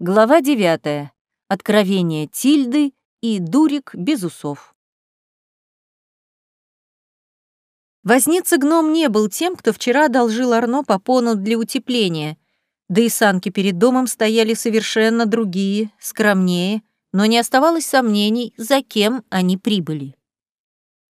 Глава 9. Откровение Тильды и Дурик без усов. Возница гном не был тем, кто вчера одолжил Арно попону для утепления, да и санки перед домом стояли совершенно другие, скромнее, но не оставалось сомнений, за кем они прибыли.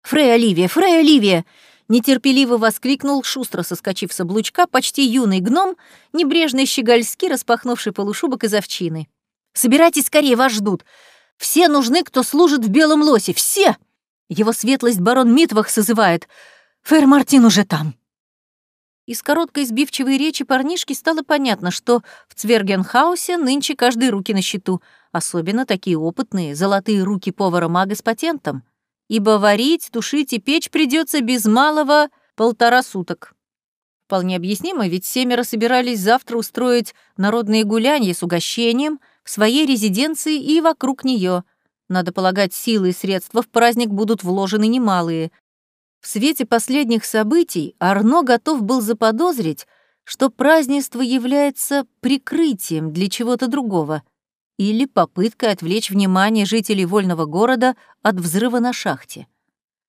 «Фрей Оливия! Фрей Оливия!» Нетерпеливо воскликнул, шустро соскочив с облучка, почти юный гном, небрежно щегольски распахнувший полушубок из овчины. «Собирайтесь скорее, вас ждут. Все нужны, кто служит в белом лосе, все! Его светлость барон Митвах созывает. Фэр Мартин уже там!» Из короткой сбивчивой речи парнишки стало понятно, что в Цвергенхаусе нынче каждый руки на счету, особенно такие опытные, золотые руки повара-мага с патентом — ибо варить, тушить и печь придется без малого полтора суток. Вполне объяснимо, ведь семеро собирались завтра устроить народные гулянья с угощением в своей резиденции и вокруг нее. Надо полагать, силы и средства в праздник будут вложены немалые. В свете последних событий Арно готов был заподозрить, что празднество является прикрытием для чего-то другого — или попыткой отвлечь внимание жителей вольного города от взрыва на шахте.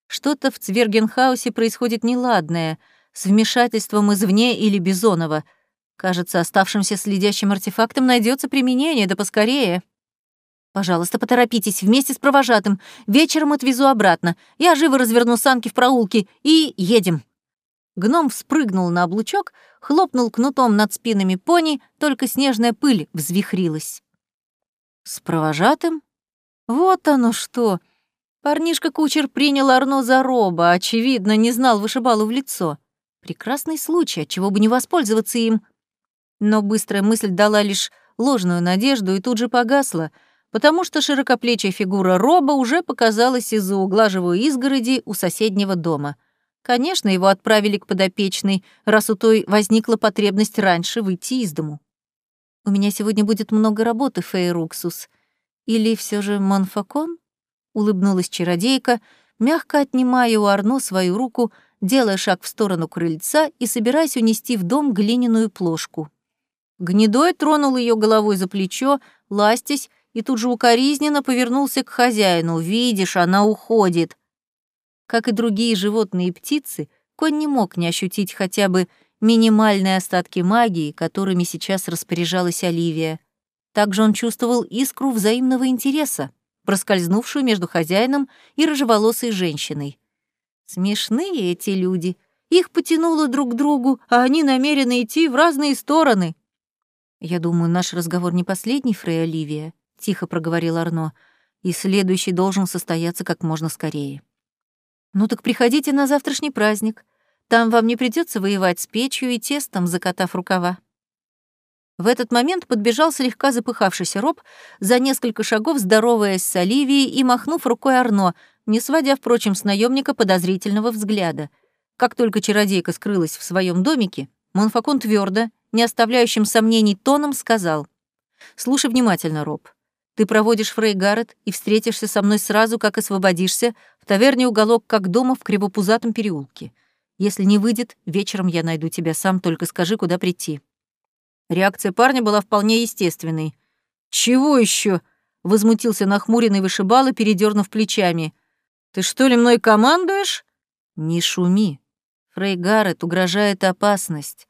Что-то в Цвергенхаусе происходит неладное, с вмешательством извне или Бизонова. Кажется, оставшимся следящим артефактом найдется применение, да поскорее. Пожалуйста, поторопитесь, вместе с провожатым. Вечером отвезу обратно. Я живо разверну санки в проулке и едем. Гном вспрыгнул на облучок, хлопнул кнутом над спинами пони, только снежная пыль взвихрилась. С провожатым? Вот оно что! Парнишка-кучер принял Арно за роба, очевидно, не знал вышибалу в лицо. Прекрасный случай, чего бы не воспользоваться им. Но быстрая мысль дала лишь ложную надежду и тут же погасла, потому что широкоплечья фигура роба уже показалась из-за угла изгороди у соседнего дома. Конечно, его отправили к подопечной, раз у той возникла потребность раньше выйти из дому. У меня сегодня будет много работы, Фейруксус. Или все же Монфакон?» — улыбнулась чародейка, мягко отнимая у Арно свою руку, делая шаг в сторону крыльца и собираясь унести в дом глиняную плошку. Гнедой тронул ее головой за плечо, ластясь, и тут же укоризненно повернулся к хозяину. «Видишь, она уходит!» Как и другие животные и птицы, конь не мог не ощутить хотя бы минимальные остатки магии, которыми сейчас распоряжалась Оливия. Также он чувствовал искру взаимного интереса, проскользнувшую между хозяином и рыжеволосой женщиной. Смешные эти люди. Их потянуло друг к другу, а они намерены идти в разные стороны. «Я думаю, наш разговор не последний, Фрей Оливия», — тихо проговорил Арно, «и следующий должен состояться как можно скорее». «Ну так приходите на завтрашний праздник. Там вам не придется воевать с печью и тестом, закатав рукава. В этот момент подбежал слегка запыхавшийся роб, за несколько шагов здороваясь с Оливией и махнув рукой Арно, не сводя, впрочем, с наемника подозрительного взгляда. Как только чародейка скрылась в своем домике, Монфакон твердо, не оставляющим сомнений тоном, сказал. «Слушай внимательно, Роб. Ты проводишь Фрей Гаррет и встретишься со мной сразу, как освободишься, в таверне уголок как дома в Кривопузатом переулке. Если не выйдет, вечером я найду тебя сам, только скажи, куда прийти». Реакция парня была вполне естественной. «Чего еще? возмутился нахмуренный вышибал и передернув плечами. «Ты что ли мной командуешь?» «Не шуми. Фрей Гаррет угрожает опасность».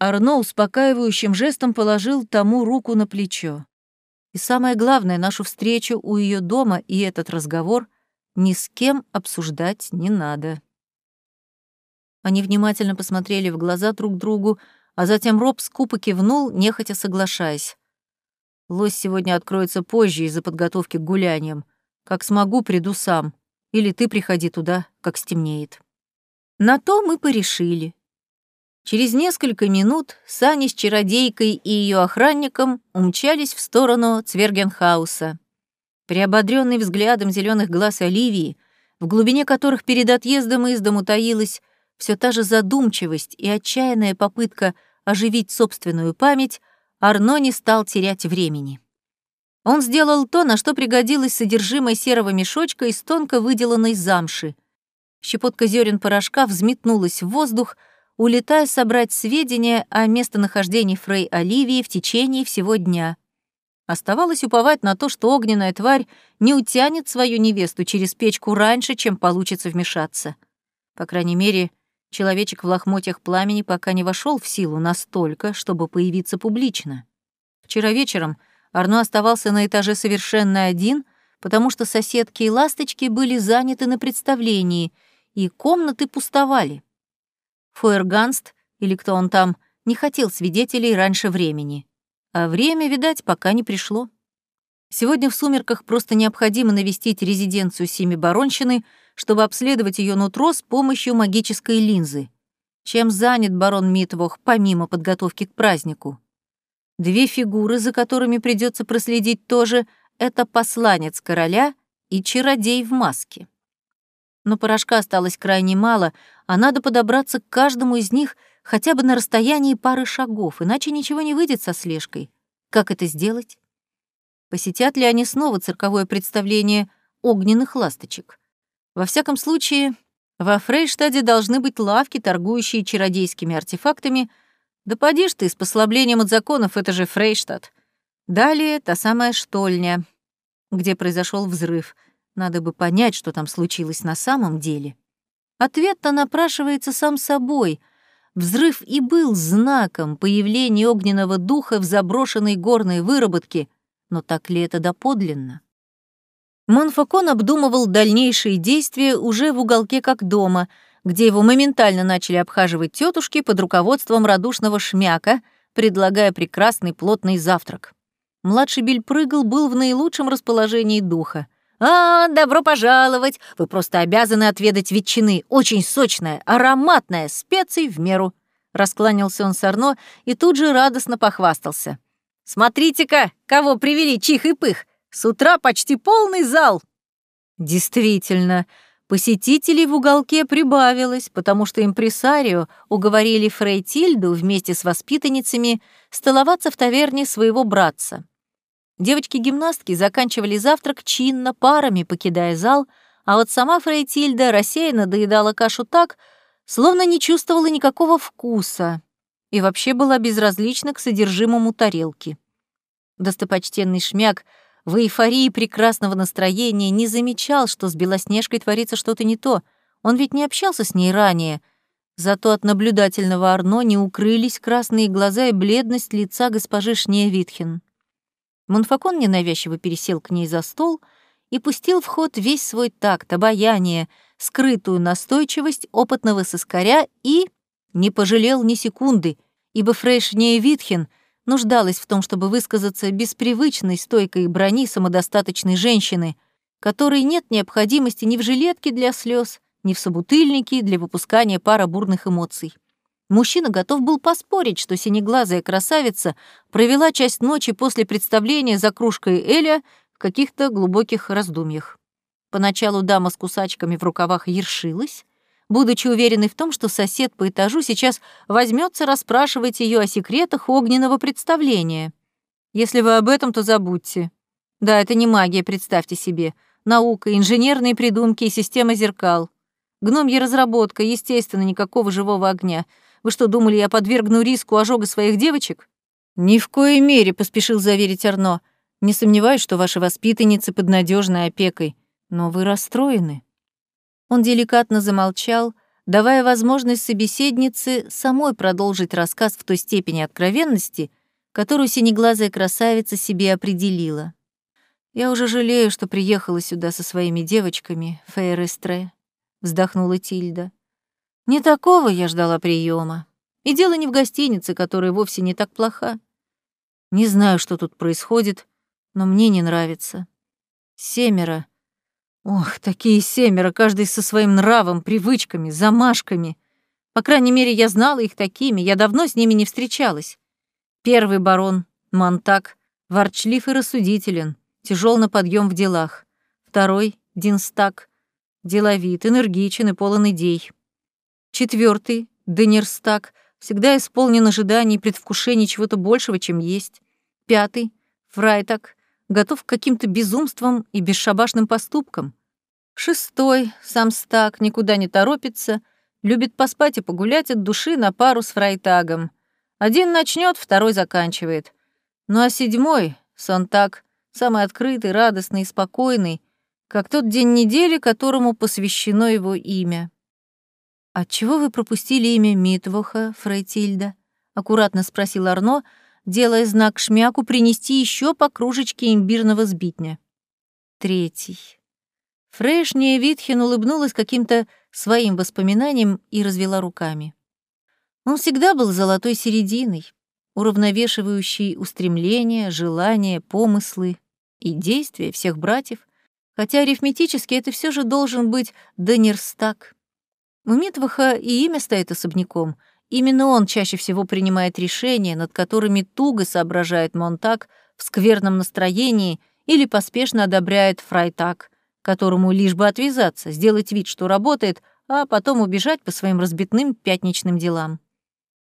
Арно успокаивающим жестом положил тому руку на плечо. И самое главное, нашу встречу у ее дома и этот разговор ни с кем обсуждать не надо. Они внимательно посмотрели в глаза друг другу, а затем Роб скупо кивнул, нехотя соглашаясь. «Лось сегодня откроется позже из-за подготовки к гуляниям. Как смогу, приду сам. Или ты приходи туда, как стемнеет». На то мы порешили. Через несколько минут Сани с чародейкой и ее охранником умчались в сторону Цвергенхауса. Приободренный взглядом зеленых глаз Оливии, в глубине которых перед отъездом из дому таилась все та же задумчивость и отчаянная попытка оживить собственную память, Арно не стал терять времени. Он сделал то, на что пригодилось содержимое серого мешочка из тонко выделанной замши. Щепотка зерен порошка взметнулась в воздух, улетая собрать сведения о местонахождении Фрей Оливии в течение всего дня. Оставалось уповать на то, что огненная тварь не утянет свою невесту через печку раньше, чем получится вмешаться. По крайней мере, человечек в лохмотьях пламени пока не вошел в силу настолько, чтобы появиться публично. Вчера вечером Арно оставался на этаже совершенно один, потому что соседки и ласточки были заняты на представлении, и комнаты пустовали. Фуэрганст, или кто он там, не хотел свидетелей раньше времени. А время, видать, пока не пришло. Сегодня в сумерках просто необходимо навестить резиденцию Семи Баронщины, чтобы обследовать ее нутро с помощью магической линзы. Чем занят барон Митвох, помимо подготовки к празднику? Две фигуры, за которыми придется проследить тоже, это посланец короля и чародей в маске. Но порошка осталось крайне мало, а надо подобраться к каждому из них хотя бы на расстоянии пары шагов, иначе ничего не выйдет со слежкой. Как это сделать? Посетят ли они снова цирковое представление огненных ласточек? Во всяком случае, во Фрейштаде должны быть лавки, торгующие чародейскими артефактами. Да поди ж ты, с послаблением от законов, это же Фрейштадт. Далее та самая штольня, где произошел взрыв. Надо бы понять, что там случилось на самом деле. Ответ-то напрашивается сам собой. Взрыв и был знаком появления огненного духа в заброшенной горной выработке, но так ли это доподлинно? Монфакон обдумывал дальнейшие действия уже в уголке как дома, где его моментально начали обхаживать тетушки под руководством радушного шмяка, предлагая прекрасный плотный завтрак. Младший Бельпрыгл был в наилучшем расположении духа. «А, добро пожаловать! Вы просто обязаны отведать ветчины. Очень сочная, ароматная, специй в меру». Раскланялся он с Арно и тут же радостно похвастался. «Смотрите-ка, кого привели чих и пых! С утра почти полный зал!» Действительно, посетителей в уголке прибавилось, потому что импресарио уговорили Фрейтильду вместе с воспитанницами столоваться в таверне своего братца. Девочки-гимнастки заканчивали завтрак чинно, парами покидая зал, а вот сама Фрейтильда рассеянно доедала кашу так, словно не чувствовала никакого вкуса и вообще была безразлична к содержимому тарелки. Достопочтенный шмяк в эйфории прекрасного настроения не замечал, что с Белоснежкой творится что-то не то. Он ведь не общался с ней ранее. Зато от наблюдательного Арно не укрылись красные глаза и бледность лица госпожи Шнея Витхен. Монфакон ненавязчиво пересел к ней за стол и пустил в ход весь свой такт, обаяние, скрытую настойчивость опытного сыскаря и не пожалел ни секунды, ибо Фрейшнея Витхен нуждалась в том, чтобы высказаться без привычной стойкой брони самодостаточной женщины, которой нет необходимости ни в жилетке для слез, ни в собутыльнике для выпускания пара бурных эмоций. Мужчина готов был поспорить, что синеглазая красавица провела часть ночи после представления за кружкой Эля в каких-то глубоких раздумьях. Поначалу дама с кусачками в рукавах ершилась, будучи уверенной в том, что сосед по этажу сейчас возьмется расспрашивать ее о секретах огненного представления. Если вы об этом, то забудьте. Да, это не магия, представьте себе. Наука, инженерные придумки и система зеркал. Гномья разработка, естественно, никакого живого огня — вы что, думали, я подвергну риску ожога своих девочек?» «Ни в коей мере», — поспешил заверить Арно. «Не сомневаюсь, что ваши воспитанницы под надежной опекой, но вы расстроены». Он деликатно замолчал, давая возможность собеседнице самой продолжить рассказ в той степени откровенности, которую синеглазая красавица себе определила. «Я уже жалею, что приехала сюда со своими девочками, Фейр вздохнула Тильда. Не такого я ждала приема. И дело не в гостинице, которая вовсе не так плоха. Не знаю, что тут происходит, но мне не нравится. Семеро. Ох, такие семеро, каждый со своим нравом, привычками, замашками. По крайней мере, я знала их такими, я давно с ними не встречалась. Первый барон, Монтак, ворчлив и рассудителен, тяжел на подъем в делах. Второй, Динстак, деловит, энергичен и полон идей. Четвертый, Денерстак, всегда исполнен ожиданий и предвкушений чего-то большего, чем есть. Пятый, Фрайтак, готов к каким-то безумствам и бесшабашным поступкам. Шестой, Самстак, никуда не торопится, любит поспать и погулять от души на пару с Фрайтагом. Один начнет, второй заканчивает. Ну а седьмой, Сонтак самый открытый, радостный и спокойный, как тот день недели, которому посвящено его имя. «Отчего вы пропустили имя Митвоха, Фрейтильда?» — аккуратно спросил Арно, делая знак шмяку принести еще по кружечке имбирного сбитня. Третий. Фрейшния Витхен улыбнулась каким-то своим воспоминанием и развела руками. Он всегда был золотой серединой, уравновешивающей устремления, желания, помыслы и действия всех братьев, хотя арифметически это все же должен быть Данирстак. У Митваха и имя стоит особняком. Именно он чаще всего принимает решения, над которыми туго соображает Монтак в скверном настроении или поспешно одобряет Фрайтак, которому лишь бы отвязаться, сделать вид, что работает, а потом убежать по своим разбитным пятничным делам.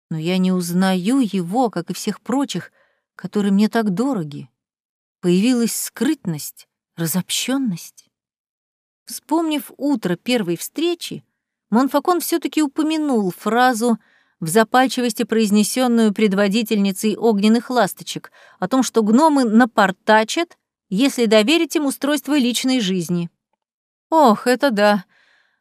Но я не узнаю его, как и всех прочих, которые мне так дороги. Появилась скрытность, разобщенность. Вспомнив утро первой встречи, Монфакон все таки упомянул фразу в запальчивости, произнесенную предводительницей огненных ласточек, о том, что гномы напортачат, если доверить им устройство личной жизни. Ох, это да.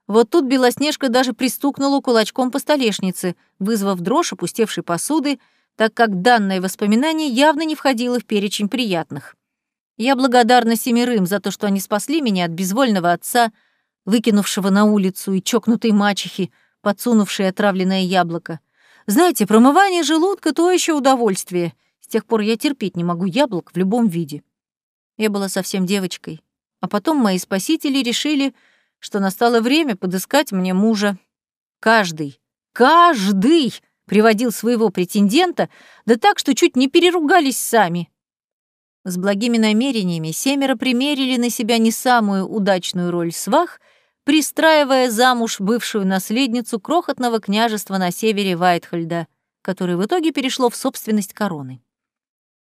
Вот тут Белоснежка даже пристукнула кулачком по столешнице, вызвав дрожь опустевшей посуды, так как данное воспоминание явно не входило в перечень приятных. Я благодарна семерым за то, что они спасли меня от безвольного отца — выкинувшего на улицу, и чокнутой мачехи, подсунувшей отравленное яблоко. Знаете, промывание желудка — то еще удовольствие. С тех пор я терпеть не могу яблок в любом виде. Я была совсем девочкой. А потом мои спасители решили, что настало время подыскать мне мужа. Каждый, каждый приводил своего претендента, да так, что чуть не переругались сами. С благими намерениями семеро примерили на себя не самую удачную роль свах — пристраивая замуж бывшую наследницу крохотного княжества на севере Вайтхольда, которое в итоге перешло в собственность короны.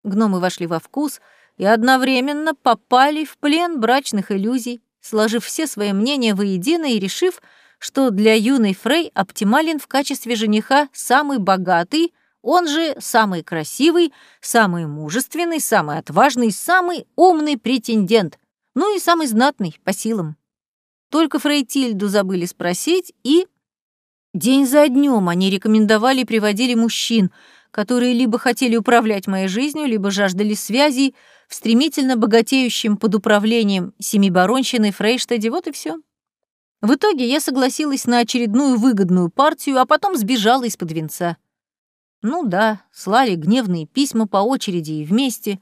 Гномы вошли во вкус и одновременно попали в плен брачных иллюзий, сложив все свои мнения воедино и решив, что для юной Фрей оптимален в качестве жениха самый богатый, он же самый красивый, самый мужественный, самый отважный, самый умный претендент, ну и самый знатный по силам. Только Фрейтильду забыли спросить, и... День за днем они рекомендовали и приводили мужчин, которые либо хотели управлять моей жизнью, либо жаждали связей в стремительно богатеющем под управлением семибаронщины Фрейштаде, вот и все. В итоге я согласилась на очередную выгодную партию, а потом сбежала из-под венца. Ну да, слали гневные письма по очереди и вместе,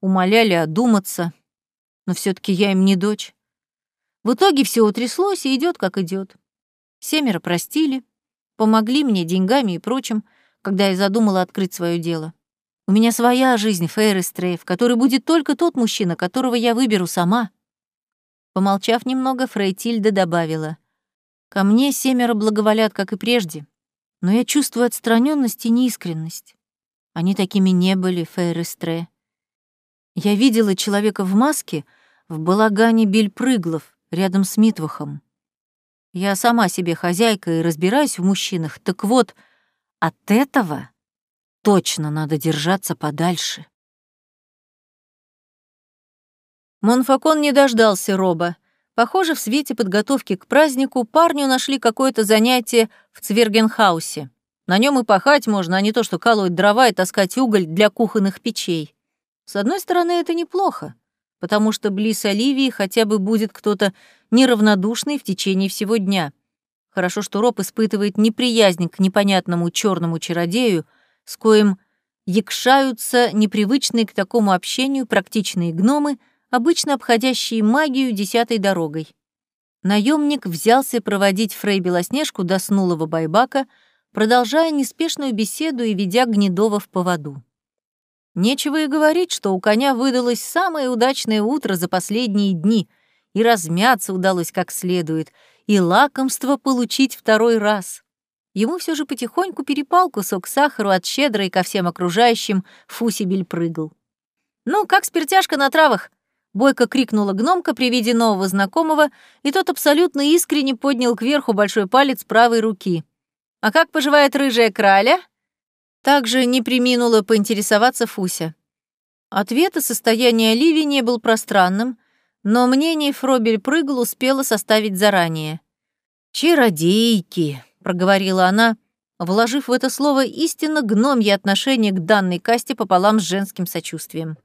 умоляли одуматься, но все таки я им не дочь. В итоге все утряслось и идет, как идет. Семеро простили, помогли мне деньгами и прочим, когда я задумала открыть свое дело. У меня своя жизнь, Фейрестрей, в которой будет только тот мужчина, которого я выберу сама. Помолчав немного, Фрейтильда добавила. Ко мне семеро благоволят, как и прежде, но я чувствую отстраненность и неискренность. Они такими не были, Фейрестре. Я видела человека в маске в балагане Бельпрыглов, рядом с Митвахом. Я сама себе хозяйка и разбираюсь в мужчинах, так вот, от этого точно надо держаться подальше. Монфакон не дождался Роба. Похоже, в свете подготовки к празднику парню нашли какое-то занятие в Цвергенхаусе. На нем и пахать можно, а не то, что колоть дрова и таскать уголь для кухонных печей. С одной стороны, это неплохо потому что близ Оливии хотя бы будет кто-то неравнодушный в течение всего дня. Хорошо, что Роб испытывает неприязнь к непонятному черному чародею, с коим якшаются непривычные к такому общению практичные гномы, обычно обходящие магию десятой дорогой. Наемник взялся проводить Фрей Белоснежку до снулого байбака, продолжая неспешную беседу и ведя Гнедова в поводу. Нечего и говорить, что у коня выдалось самое удачное утро за последние дни, и размяться удалось как следует, и лакомство получить второй раз. Ему все же потихоньку перепал кусок сахару от щедрой ко всем окружающим, Фусибель прыгал. «Ну, как спиртяшка на травах?» — бойко крикнула гномка при виде нового знакомого, и тот абсолютно искренне поднял кверху большой палец правой руки. «А как поживает рыжая краля?» Также не приминула поинтересоваться Фуся. Ответ о состоянии Оливии не был пространным, но мнение Фробель прыгал успела составить заранее. «Чародейки», — проговорила она, вложив в это слово истинно гномье отношение к данной касте пополам с женским сочувствием.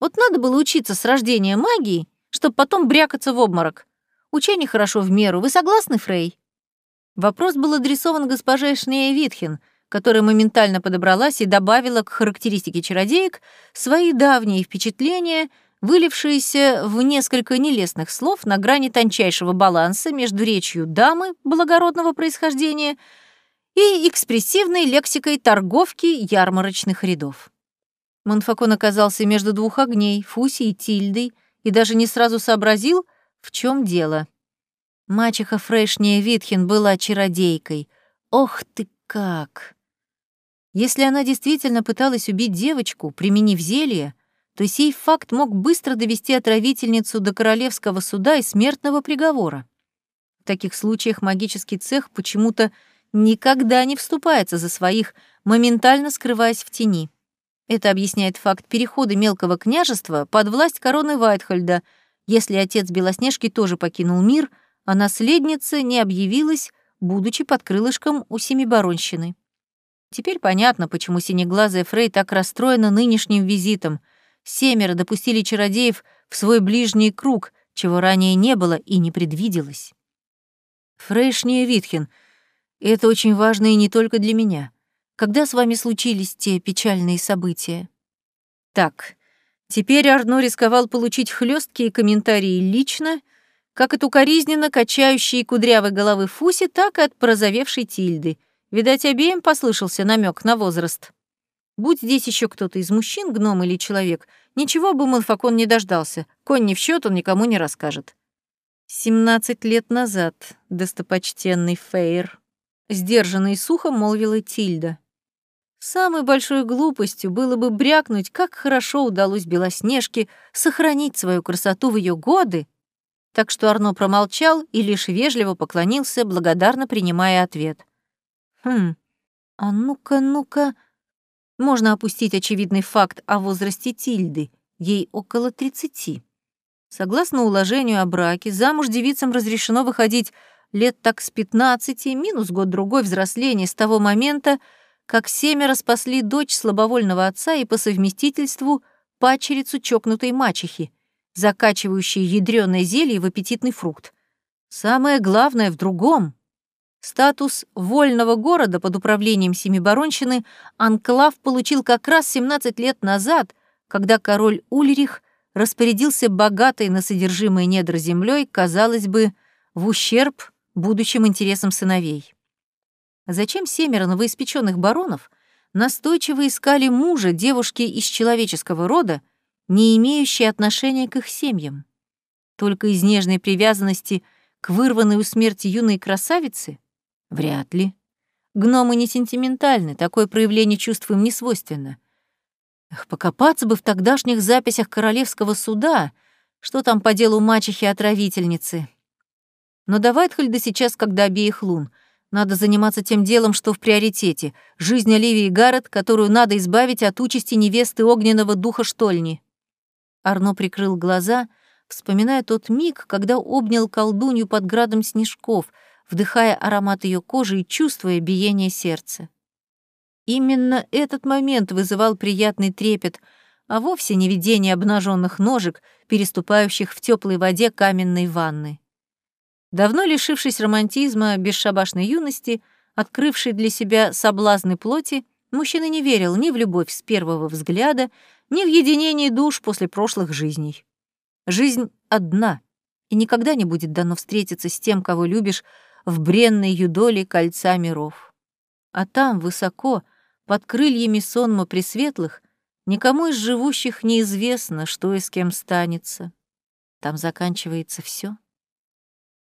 «Вот надо было учиться с рождения магии, чтобы потом брякаться в обморок. Учение хорошо в меру. Вы согласны, Фрей?» Вопрос был адресован госпоже Шнея Витхен — которая моментально подобралась и добавила к характеристике чародеек свои давние впечатления, вылившиеся в несколько нелестных слов на грани тончайшего баланса между речью дамы благородного происхождения и экспрессивной лексикой торговки ярмарочных рядов. Монфакон оказался между двух огней, Фуси и Тильдой, и даже не сразу сообразил, в чем дело. Мачеха Фрейшния Витхен была чародейкой. Ох ты как! Если она действительно пыталась убить девочку, применив зелье, то сей факт мог быстро довести отравительницу до королевского суда и смертного приговора. В таких случаях магический цех почему-то никогда не вступается за своих, моментально скрываясь в тени. Это объясняет факт перехода мелкого княжества под власть короны Вайтхольда, если отец Белоснежки тоже покинул мир, а наследница не объявилась, будучи под крылышком у Семибаронщины. Теперь понятно, почему синеглазая Фрей так расстроена нынешним визитом. Семеро допустили чародеев в свой ближний круг, чего ранее не было и не предвиделось. Фрейшния Витхен, это очень важно и не только для меня. Когда с вами случились те печальные события? Так, теперь Арно рисковал получить хлесткие комментарии лично, как от укоризненно качающей кудрявой головы Фуси, так и от прозовевшей Тильды — Видать, обеим послышался намек на возраст. Будь здесь еще кто-то из мужчин, гном или человек, ничего бы Монфакон не дождался. Конь не в счет, он никому не расскажет. «Семнадцать лет назад, достопочтенный Фейр», — сдержанно и сухо молвила Тильда. Самой большой глупостью было бы брякнуть, как хорошо удалось Белоснежке сохранить свою красоту в ее годы, так что Арно промолчал и лишь вежливо поклонился, благодарно принимая ответ. Хм, а ну-ка, ну-ка... Можно опустить очевидный факт о возрасте Тильды. Ей около тридцати. Согласно уложению о браке, замуж девицам разрешено выходить лет так с пятнадцати, минус год-другой взросления с того момента, как семеро спасли дочь слабовольного отца и по совместительству пачерицу чокнутой мачехи, закачивающей ядреное зелье в аппетитный фрукт. Самое главное в другом. Статус вольного города под управлением Семибаронщины Анклав получил как раз 17 лет назад, когда король Ульрих распорядился богатой на содержимое недр землей, казалось бы, в ущерб будущим интересам сыновей. Зачем семеро новоиспеченных баронов настойчиво искали мужа девушки из человеческого рода, не имеющей отношения к их семьям? Только из нежной привязанности к вырванной у смерти юной красавице — Вряд ли. Гномы не сентиментальны, такое проявление чувств им не свойственно. Эх, покопаться бы в тогдашних записях королевского суда, что там по делу мачехи-отравительницы. Но до Вайтхольда сейчас, когда обеих лун, надо заниматься тем делом, что в приоритете — жизнь Оливии Гаррет, которую надо избавить от участи невесты огненного духа штольни. Арно прикрыл глаза, вспоминая тот миг, когда обнял колдунью под градом снежков — вдыхая аромат ее кожи и чувствуя биение сердца. Именно этот момент вызывал приятный трепет, а вовсе не видение обнаженных ножек, переступающих в теплой воде каменной ванны. Давно лишившись романтизма бесшабашной юности, открывший для себя соблазны плоти, мужчина не верил ни в любовь с первого взгляда, ни в единение душ после прошлых жизней. Жизнь одна, и никогда не будет дано встретиться с тем, кого любишь, в бренной юдоле кольца миров. А там, высоко, под крыльями сонма пресветлых, никому из живущих неизвестно, что и с кем станется. Там заканчивается все.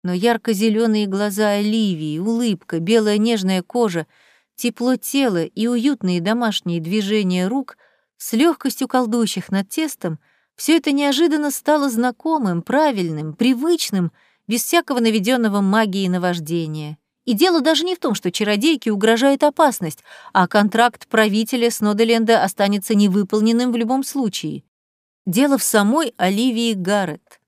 Но ярко зеленые глаза Оливии, улыбка, белая нежная кожа, тепло тела и уютные домашние движения рук с легкостью колдующих над тестом — все это неожиданно стало знакомым, правильным, привычным — без всякого наведенного магии наваждения. И дело даже не в том, что чародейке угрожает опасность, а контракт правителя Сноделенда останется невыполненным в любом случае. Дело в самой Оливии Гаррет.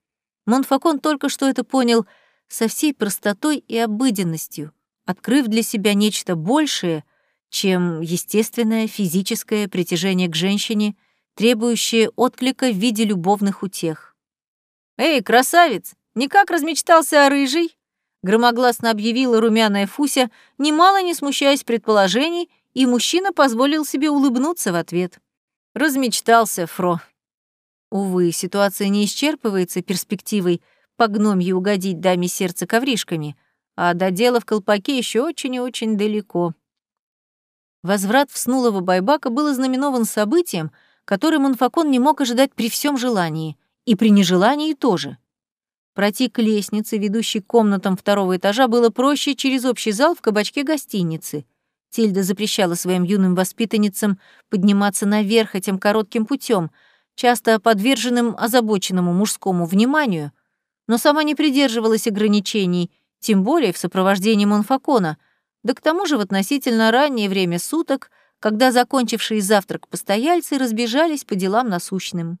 Монфакон только что это понял со всей простотой и обыденностью, открыв для себя нечто большее, чем естественное физическое притяжение к женщине, требующее отклика в виде любовных утех. «Эй, красавец, никак размечтался о рыжей?» громогласно объявила румяная Фуся, немало не смущаясь предположений, и мужчина позволил себе улыбнуться в ответ. Размечтался, Фро. Увы, ситуация не исчерпывается перспективой по гномью угодить даме сердца ковришками, а до дела в колпаке еще очень и очень далеко. Возврат в Снулого Байбака был ознаменован событием, которое Монфакон не мог ожидать при всем желании, и при нежелании тоже. Пройти к лестнице, ведущей к комнатам второго этажа, было проще через общий зал в кабачке гостиницы. Тильда запрещала своим юным воспитанницам подниматься наверх этим коротким путем, часто подверженным озабоченному мужскому вниманию, но сама не придерживалась ограничений, тем более в сопровождении Монфакона, да к тому же в относительно раннее время суток, когда закончившие завтрак постояльцы разбежались по делам насущным.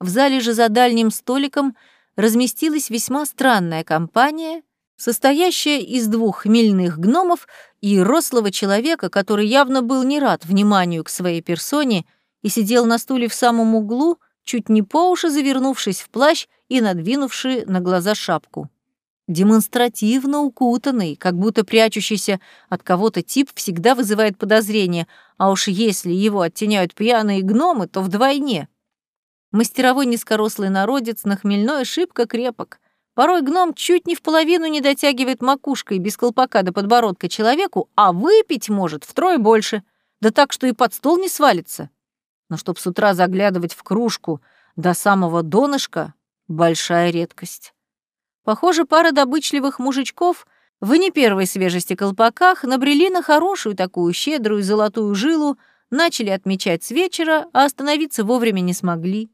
В зале же за дальним столиком — разместилась весьма странная компания, состоящая из двух хмельных гномов и рослого человека, который явно был не рад вниманию к своей персоне и сидел на стуле в самом углу, чуть не по уши завернувшись в плащ и надвинувший на глаза шапку. Демонстративно укутанный, как будто прячущийся от кого-то тип всегда вызывает подозрение, а уж если его оттеняют пьяные гномы, то вдвойне — Мастеровой низкорослый народец на хмельной шибко крепок. Порой гном чуть не в половину не дотягивает макушкой без колпака до подбородка человеку, а выпить может втрое больше. Да так, что и под стол не свалится. Но чтоб с утра заглядывать в кружку до самого донышка — большая редкость. Похоже, пара добычливых мужичков в не первой свежести колпаках набрели на хорошую такую щедрую золотую жилу, начали отмечать с вечера, а остановиться вовремя не смогли.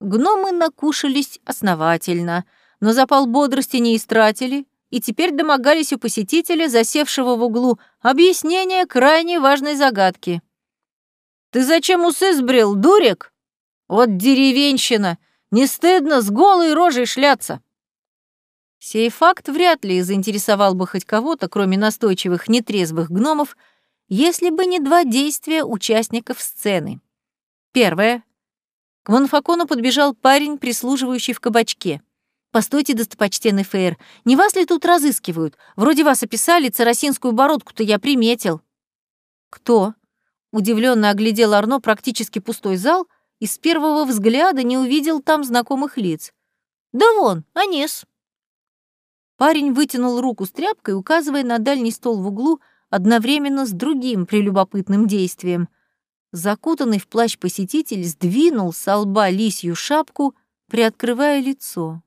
Гномы накушались основательно, но запал бодрости не истратили и теперь домогались у посетителя, засевшего в углу, объяснения крайне важной загадки. «Ты зачем усы сбрил, дурик? Вот деревенщина! Не стыдно с голой рожей шляться!» Сей факт вряд ли заинтересовал бы хоть кого-то, кроме настойчивых нетрезвых гномов, если бы не два действия участников сцены. Первое к Монфакону подбежал парень, прислуживающий в кабачке. «Постойте, достопочтенный Фейр, не вас ли тут разыскивают? Вроде вас описали, царасинскую бородку-то я приметил». «Кто?» Удивленно оглядел Арно практически пустой зал и с первого взгляда не увидел там знакомых лиц. «Да вон, Анес». Парень вытянул руку с тряпкой, указывая на дальний стол в углу, одновременно с другим прелюбопытным действием. Закутанный в плащ посетитель сдвинул с лба лисью шапку, приоткрывая лицо.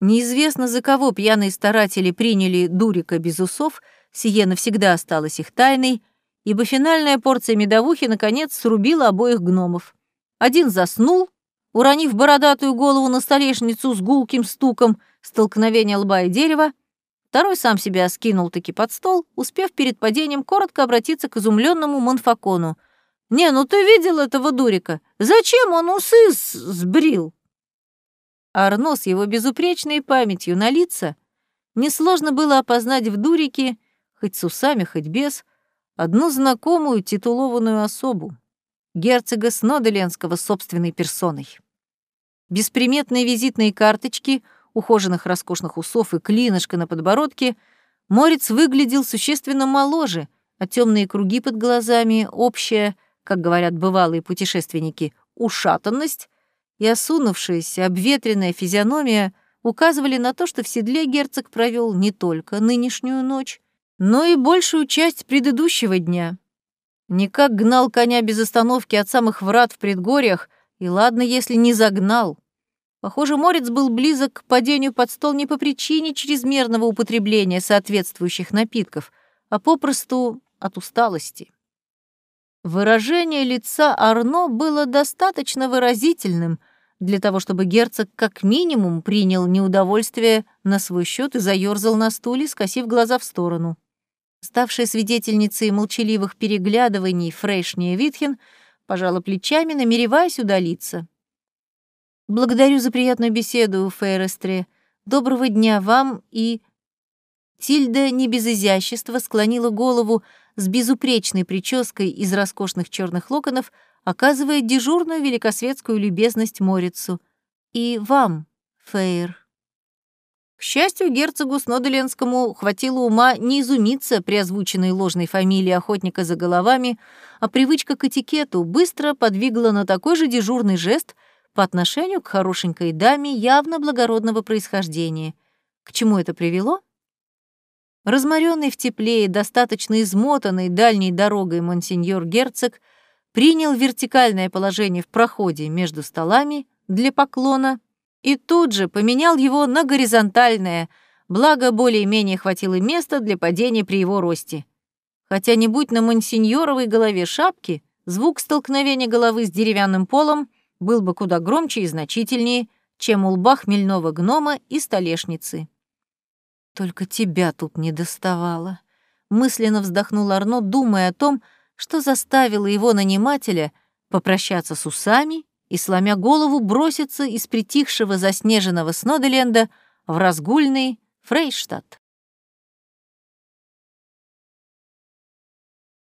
Неизвестно, за кого пьяные старатели приняли Дурика без усов, сие навсегда осталось их тайной, ибо финальная порция медовухи, наконец, срубила обоих гномов. Один заснул, уронив бородатую голову на столешницу с гулким стуком столкновения лба и дерева, второй сам себя скинул таки под стол, успев перед падением коротко обратиться к изумленному Монфакону — «Не, ну ты видел этого дурика? Зачем он усы сбрил?» Арно с его безупречной памятью на лица несложно было опознать в дурике, хоть с усами, хоть без, одну знакомую титулованную особу, герцога Сноделенского собственной персоной. Бесприметные визитные карточки, ухоженных роскошных усов и клинышка на подбородке, Морец выглядел существенно моложе, а темные круги под глазами, общая — как говорят бывалые путешественники, ушатанность и осунувшаяся, обветренная физиономия указывали на то, что в седле герцог провел не только нынешнюю ночь, но и большую часть предыдущего дня. Никак гнал коня без остановки от самых врат в предгорьях, и ладно, если не загнал. Похоже, Морец был близок к падению под стол не по причине чрезмерного употребления соответствующих напитков, а попросту от усталости. Выражение лица Арно было достаточно выразительным для того, чтобы герцог как минимум принял неудовольствие на свой счет и заерзал на стуле, скосив глаза в сторону. Ставшая свидетельницей молчаливых переглядываний Фрейшния Витхен пожала плечами, намереваясь удалиться. Благодарю за приятную беседу, Фейрестре. Доброго дня вам и...» Тильда не без изящества склонила голову с безупречной прической из роскошных черных локонов, оказывая дежурную великосветскую любезность Морицу. «И вам, Фейр». К счастью, герцогу Снодоленскому хватило ума не изумиться при озвученной ложной фамилии охотника за головами, а привычка к этикету быстро подвигла на такой же дежурный жест по отношению к хорошенькой даме явно благородного происхождения. К чему это привело? Разморенный в тепле и достаточно измотанный дальней дорогой монсеньор герцог принял вертикальное положение в проходе между столами для поклона — и тут же поменял его на горизонтальное, благо более-менее хватило места для падения при его росте. Хотя не будь на мансиньоровой голове шапки, звук столкновения головы с деревянным полом был бы куда громче и значительнее, чем у лба хмельного гнома и столешницы. «Только тебя тут не доставало», — мысленно вздохнул Арно, думая о том, что заставило его нанимателя попрощаться с усами и, сломя голову, броситься из притихшего заснеженного Сноделенда в разгульный Фрейштадт.